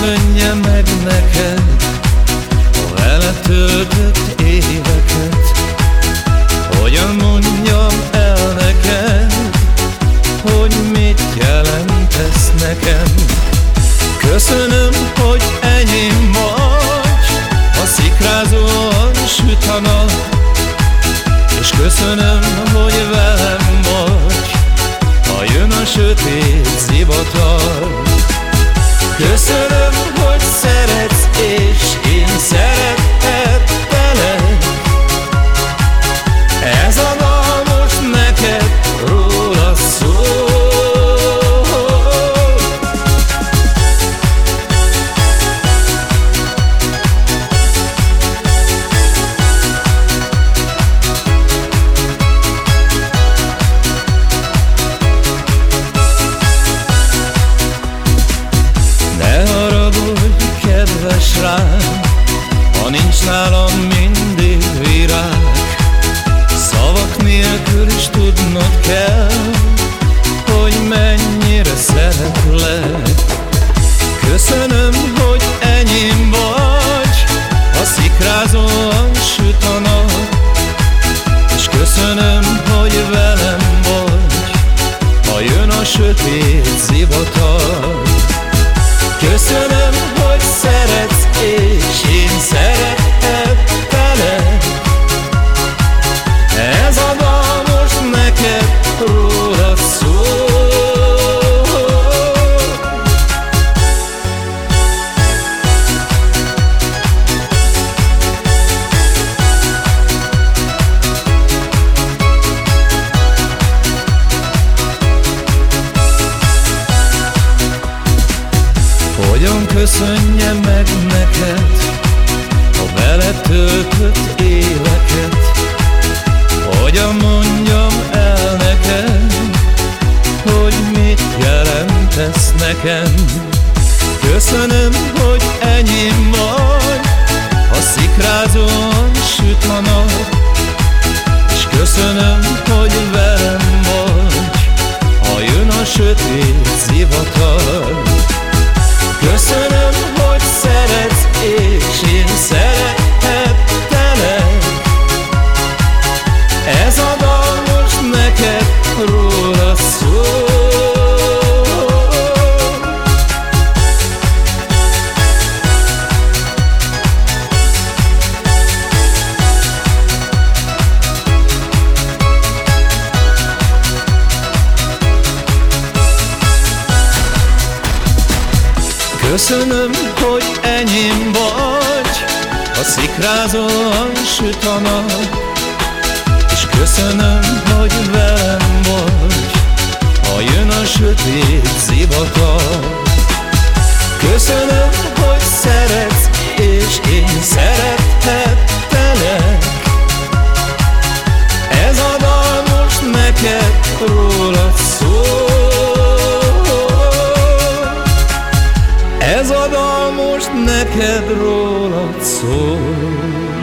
köszönje meg neked A vele töltött éveket. Hogyan mondjam el neked Hogy mit jelentesz nekem? Köszönöm, hogy enyém vagy A szikrázóan süt a nap. Rám, ha nincs nálam mindig virág. Szavak nélkül is tudnod kell, hogy mennyire szeretlek. Köszönöm, hogy enyém vagy, ha szikrázóan süt a nap. És köszönöm, hogy velem vagy, ha jön a sötét zivatar. Köszönöm, hogy szeretsz, és Hogyan köszönjem meg neked A veled töltött éleket. Hogyan mondjam el neked Hogy mit jelentesz nekem? Köszönöm, hogy enyém vagy Ha szikrázóan süt a nap. És köszönöm, hogy velem vagy Ha jön a sötét róla szól. Köszönöm, hogy enyém vagy A szikrázóan süt a nap Köszönöm, hogy velem vagy Ha jön a sötét zivatar Köszönöm, hogy szeretsz És én szerethettelek. Ez a dal most neked rólad szól. Ez a dal most neked rólad szól.